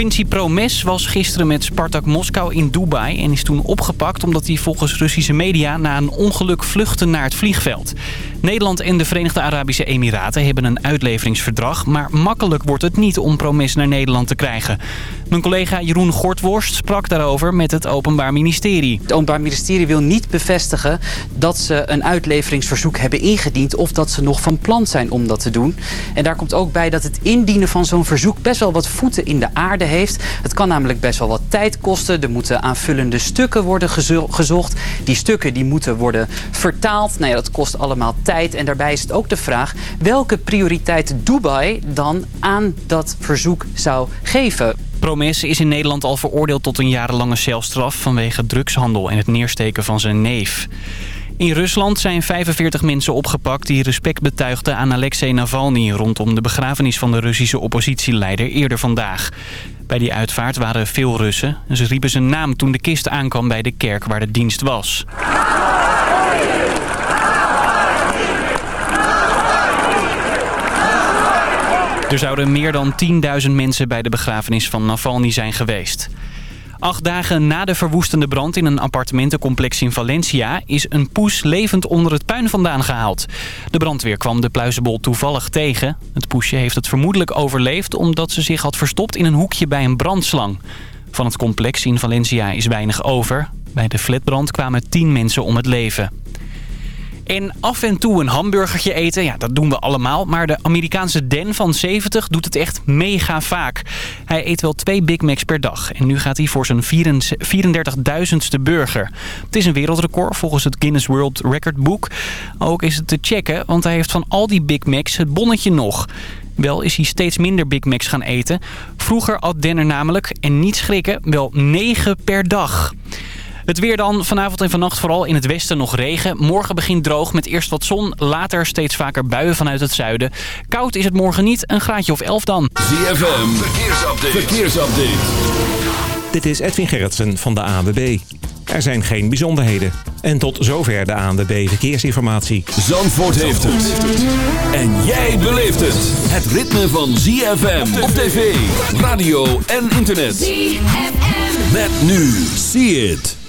Quincy Promes was gisteren met Spartak Moskou in Dubai en is toen opgepakt omdat hij volgens Russische media na een ongeluk vluchtte naar het vliegveld. Nederland en de Verenigde Arabische Emiraten hebben een uitleveringsverdrag, maar makkelijk wordt het niet om Promes naar Nederland te krijgen. Mijn collega Jeroen Gortworst sprak daarover met het Openbaar Ministerie. Het Openbaar Ministerie wil niet bevestigen dat ze een uitleveringsverzoek hebben ingediend of dat ze nog van plan zijn om dat te doen. En daar komt ook bij dat het indienen van zo'n verzoek best wel wat voeten in de aarde heeft. Het kan namelijk best wel wat tijd kosten. Er moeten aanvullende stukken worden gezocht. Die stukken die moeten worden vertaald. Nou ja, dat kost allemaal tijd. En daarbij is het ook de vraag welke prioriteit Dubai dan aan dat verzoek zou geven. Promes is in Nederland al veroordeeld tot een jarenlange celstraf vanwege drugshandel en het neersteken van zijn neef. In Rusland zijn 45 mensen opgepakt die respect betuigden aan Alexei Navalny... rondom de begrafenis van de Russische oppositieleider eerder vandaag. Bij die uitvaart waren veel Russen. Ze riepen zijn naam toen de kist aankwam bij de kerk waar de dienst was. Er zouden meer dan 10.000 mensen bij de begrafenis van Navalny zijn geweest. Acht dagen na de verwoestende brand in een appartementencomplex in Valencia... is een poes levend onder het puin vandaan gehaald. De brandweer kwam de pluizenbol toevallig tegen. Het poesje heeft het vermoedelijk overleefd... omdat ze zich had verstopt in een hoekje bij een brandslang. Van het complex in Valencia is weinig over. Bij de flatbrand kwamen tien mensen om het leven. En af en toe een hamburgertje eten, ja, dat doen we allemaal. Maar de Amerikaanse Dan van 70 doet het echt mega vaak. Hij eet wel twee Big Macs per dag. En nu gaat hij voor zijn 34.000ste burger. Het is een wereldrecord volgens het Guinness World Record Book. Ook is het te checken, want hij heeft van al die Big Macs het bonnetje nog. Wel is hij steeds minder Big Macs gaan eten. Vroeger at Dan er namelijk, en niet schrikken, wel 9 per dag. Het weer dan. Vanavond en vannacht vooral in het westen nog regen. Morgen begint droog met eerst wat zon. Later steeds vaker buien vanuit het zuiden. Koud is het morgen niet. Een graadje of 11 dan. ZFM. Verkeersupdate. Verkeersupdate. Dit is Edwin Gerritsen van de ANWB. Er zijn geen bijzonderheden. En tot zover de ANWB Verkeersinformatie. Zandvoort heeft het. En jij beleeft het. Het ritme van ZFM op tv, radio en internet. ZFM. Met nu. See it.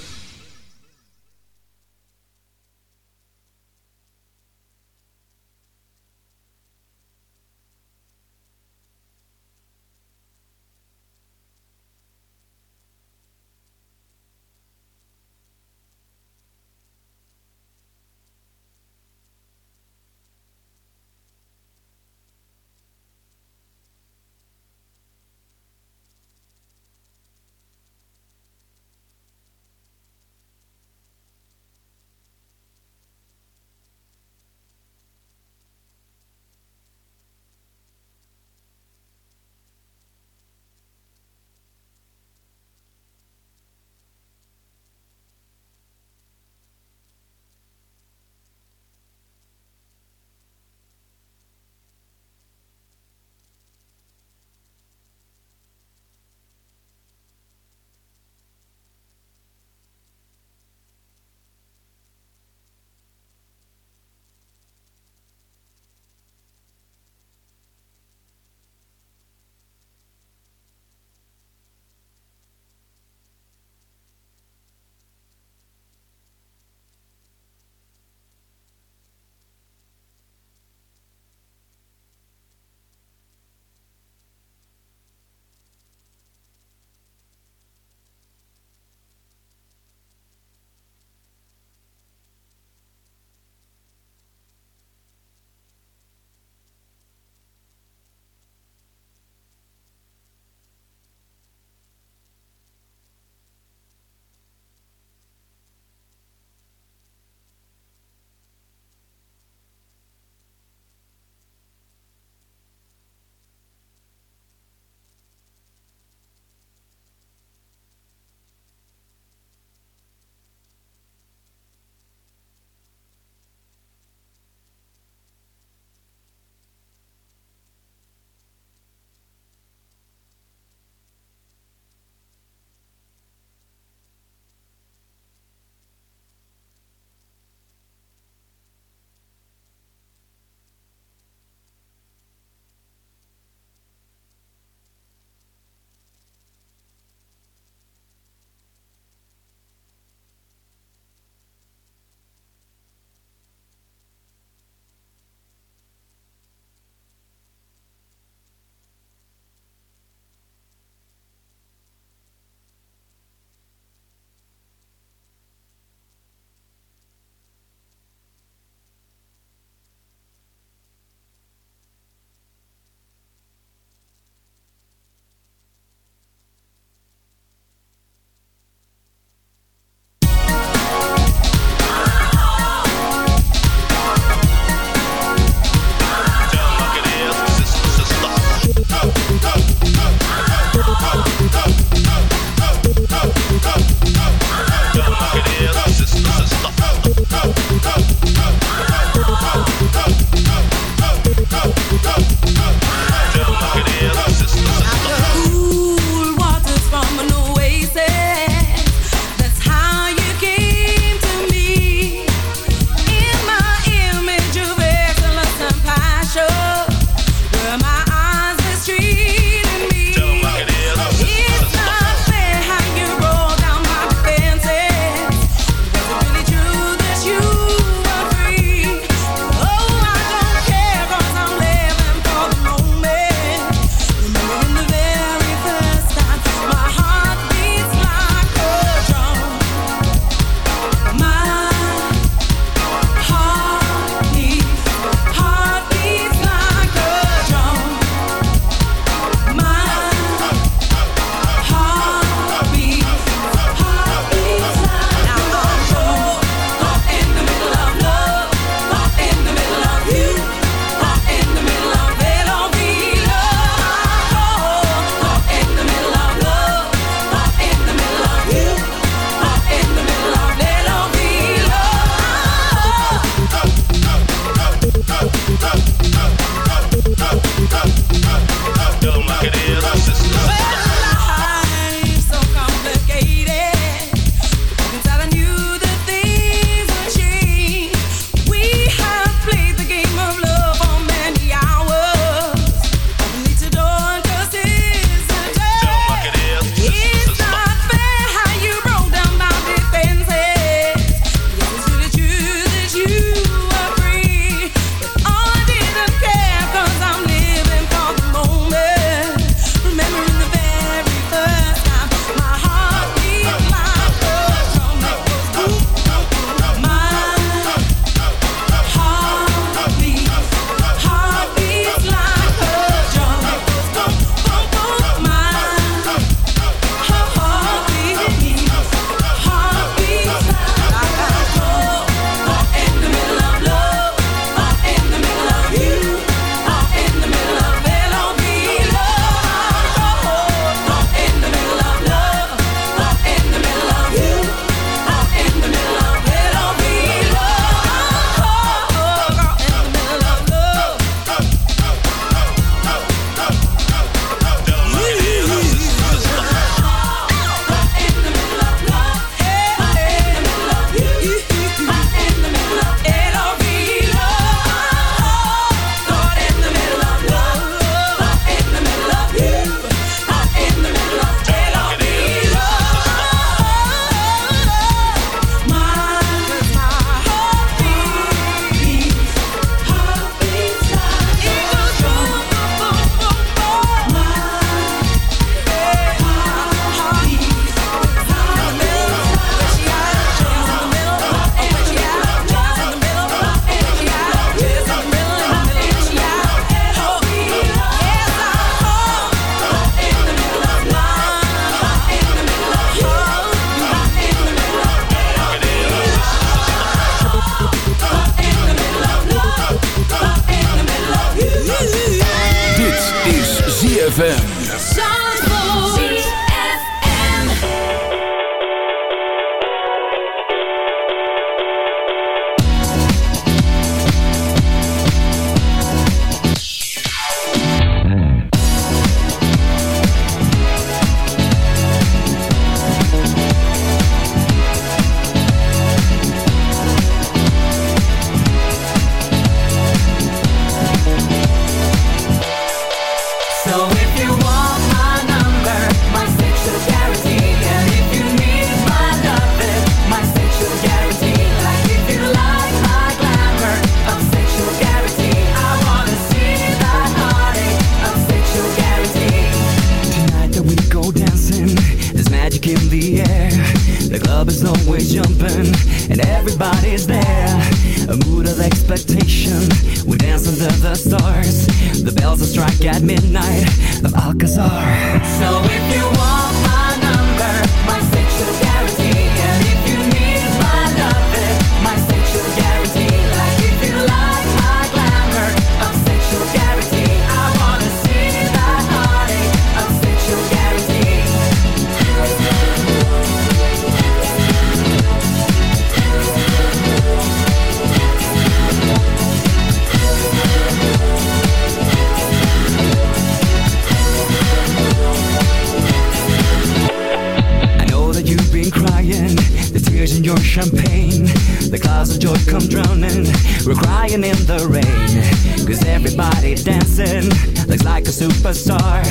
Daddy dancing, looks like a superstar.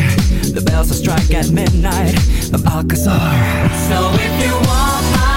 The bells will strike at midnight of Alcazar. So if you want my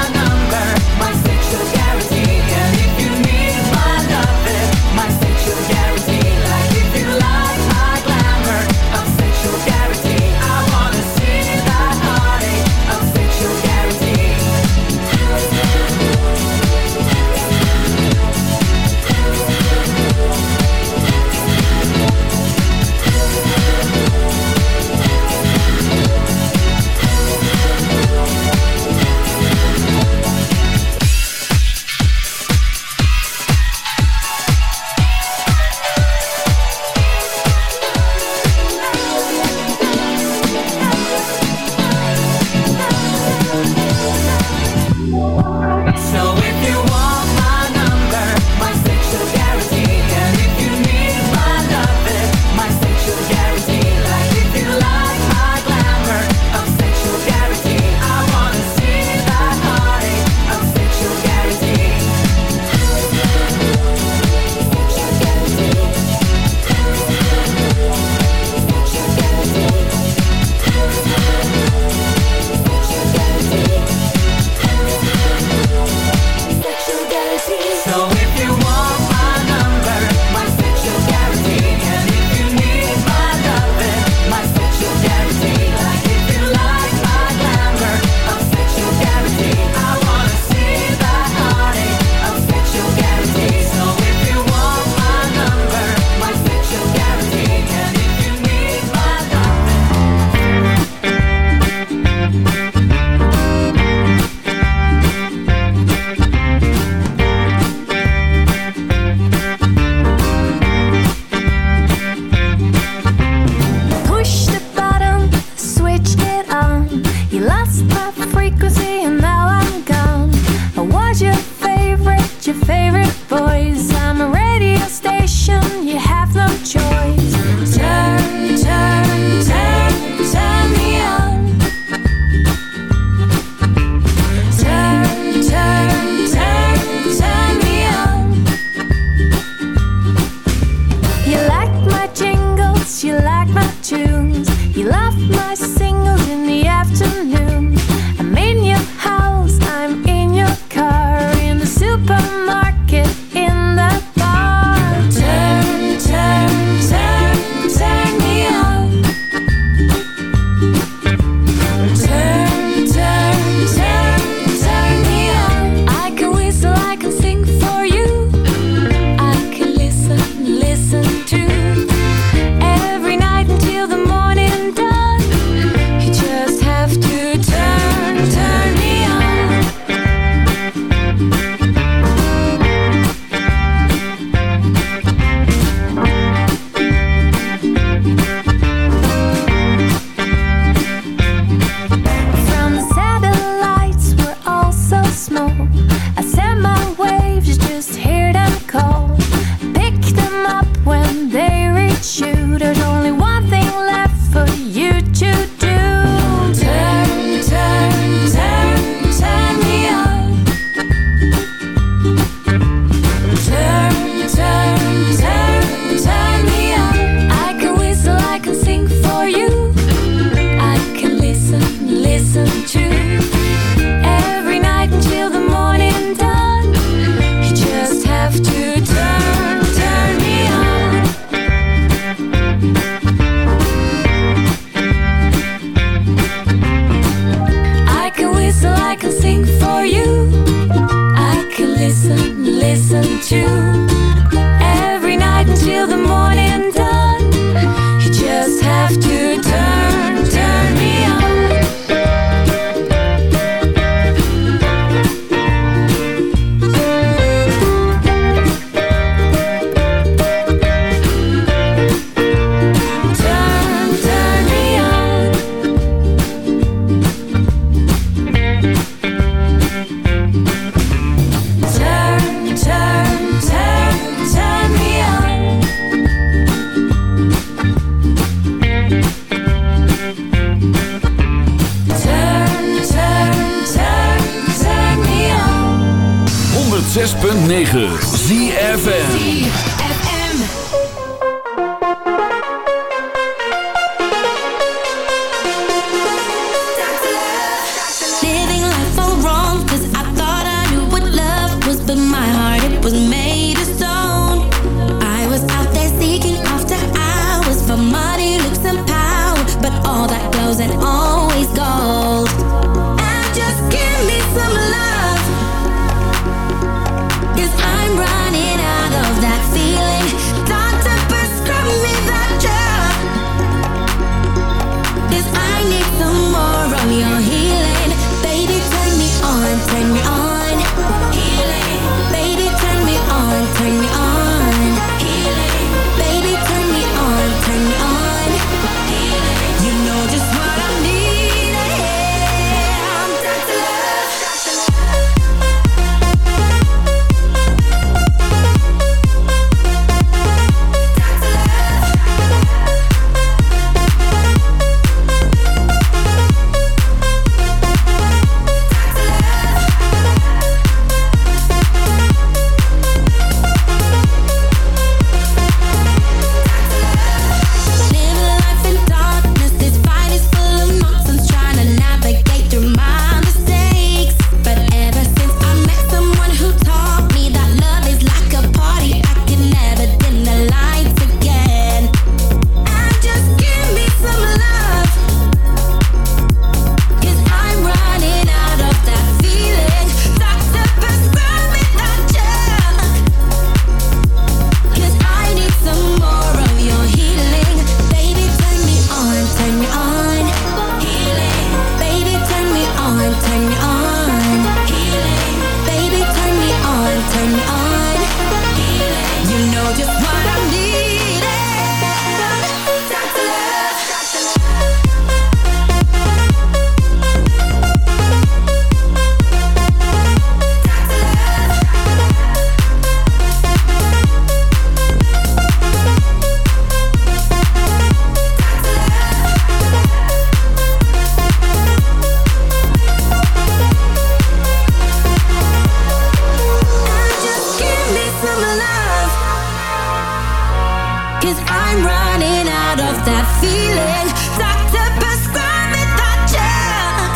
running out of that feeling. Doctor, prescribe me that drug.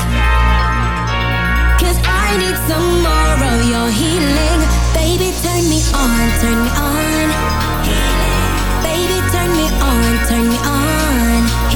Cause I need some more of your healing. Baby, turn me on, turn me on. Baby, turn me on, turn me on.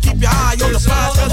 Keep your eye on the prize,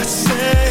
I say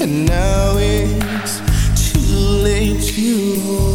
and now it's too late to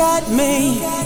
at me.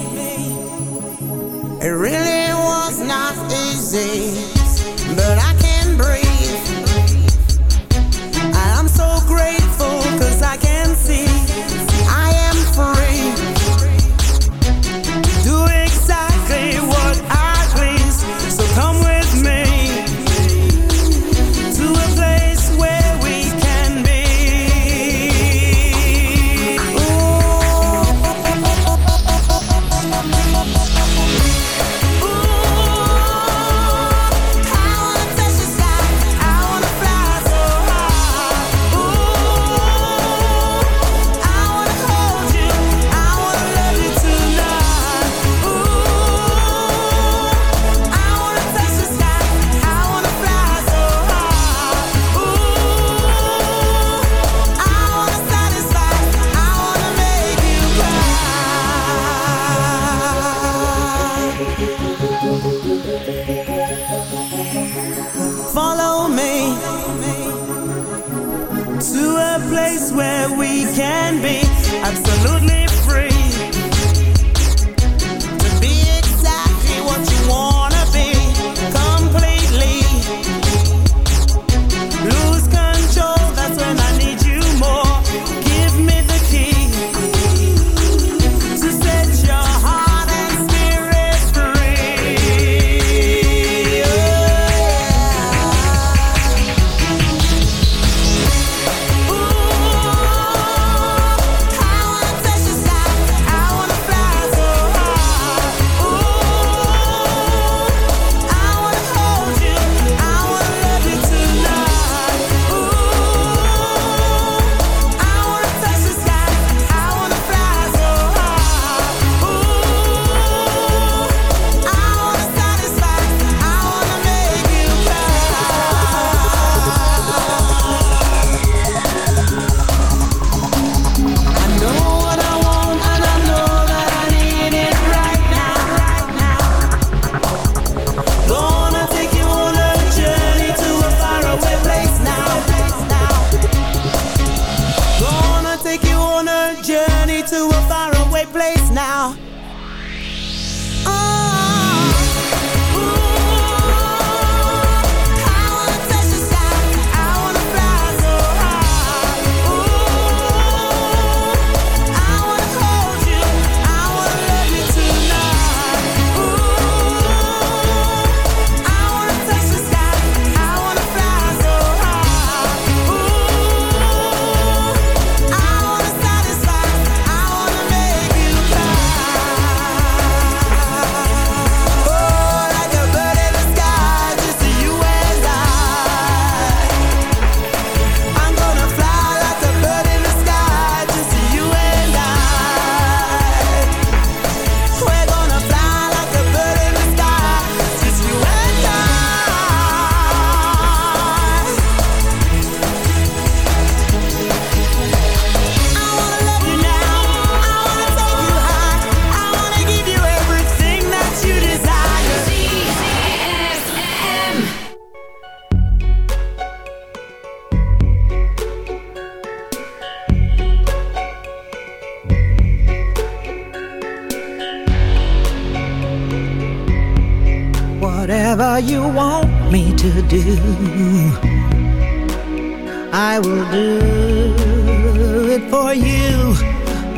do it for you,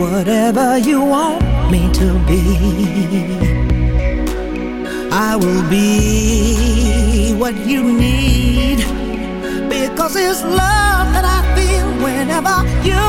whatever you want me to be. I will be what you need, because it's love that I feel whenever you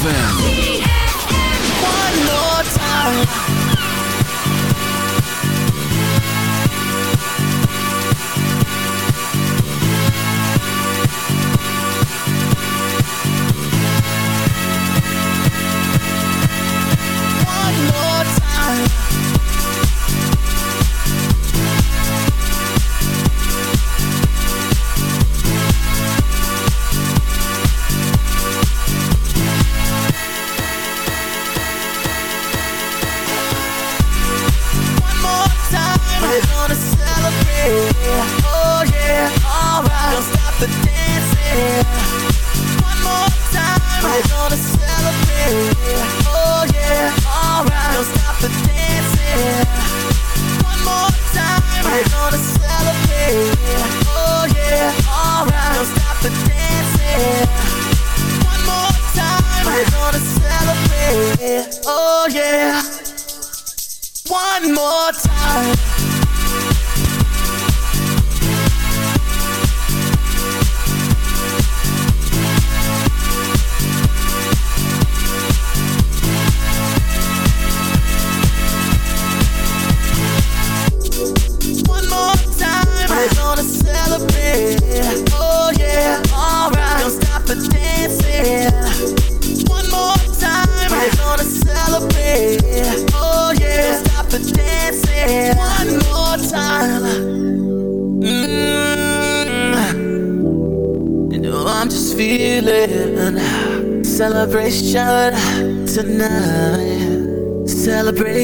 ZFM.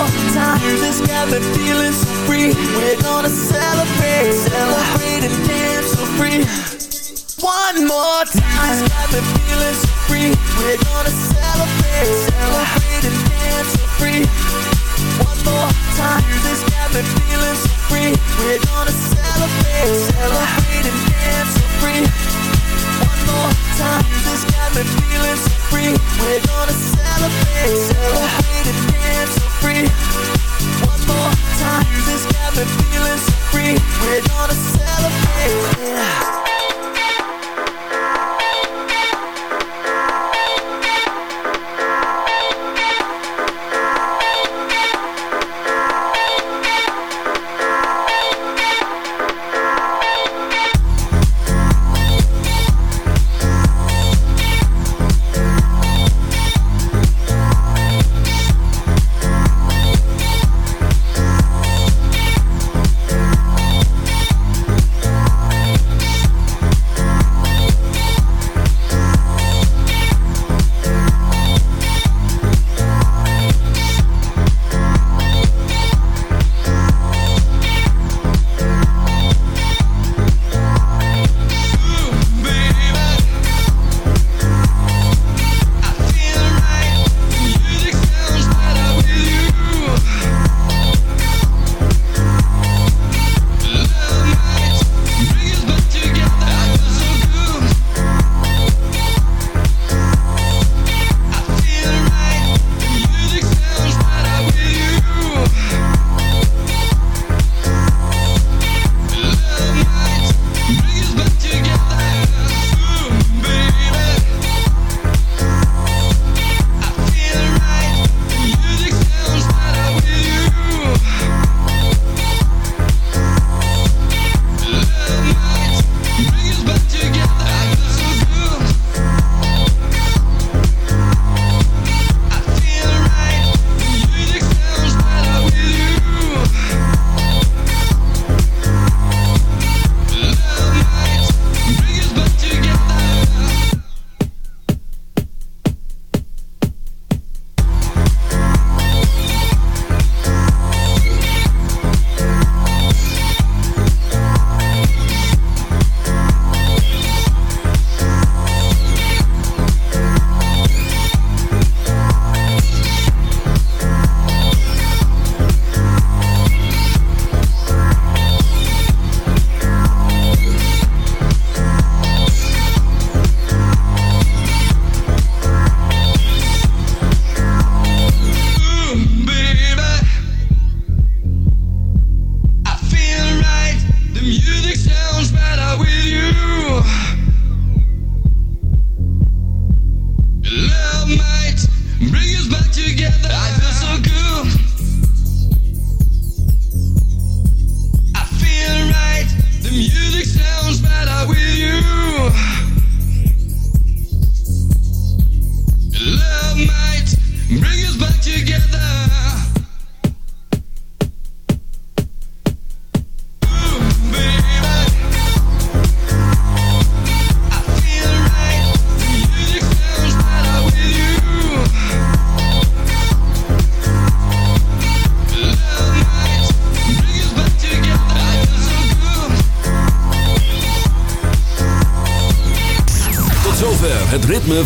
More got me feeling so free. We're gonna celebrate, celebrate and dance so free. One more time. Music's got me feeling so free. We're gonna celebrate, celebrate and dance so free. One more time. Music's got me feeling so free. We're gonna celebrate, celebrate and dance so free.